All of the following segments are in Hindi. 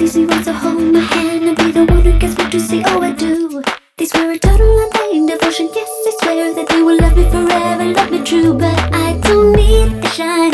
Easy when to hold my hand and be the one who gets what to see. Oh, I do. These were a total undying devotion. Yes, I swear that they will love me forever, love me true. But I don't need the shine.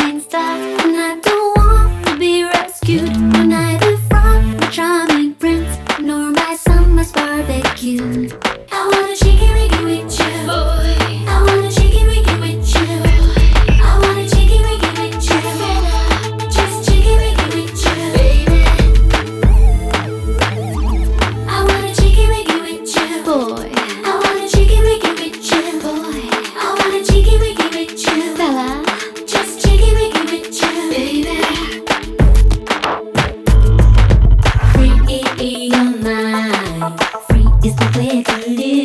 quickly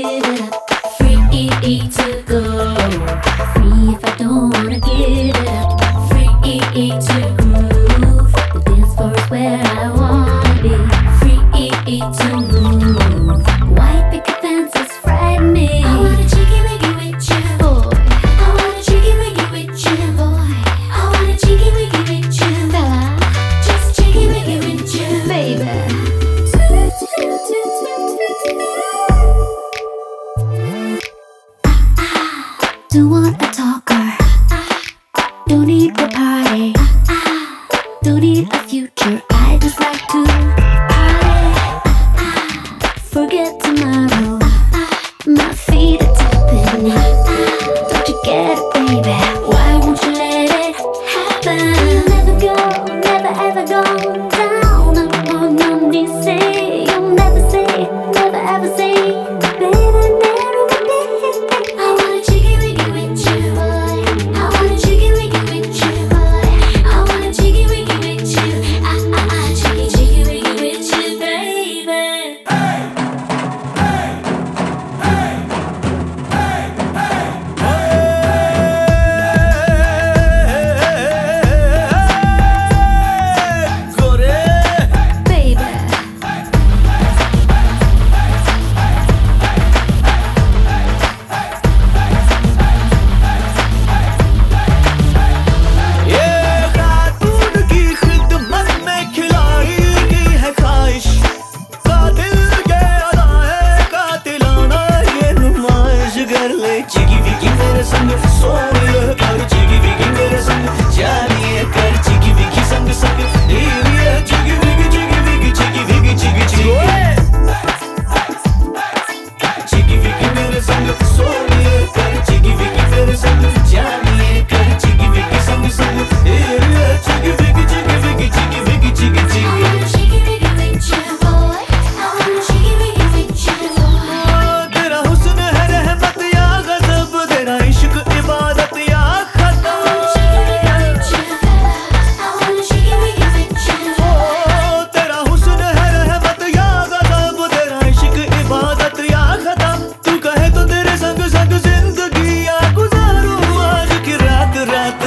Don't need a party. Ah, ah. Don't need a future.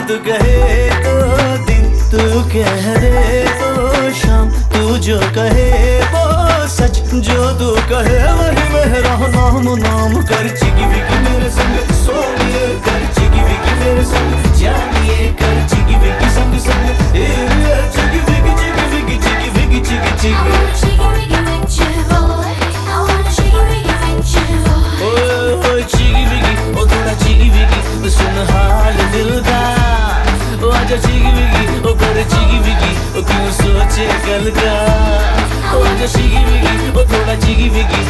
तू कहे तो दिन तू कह दे तो शाम तू जो कहे वो सच। जो तू कहे वही मेरा नाम नाम कर चिकी विकी मेरे संग। सोनिए का. तो ओ जो सीगी विगी वो थोड़ा चीगी विगी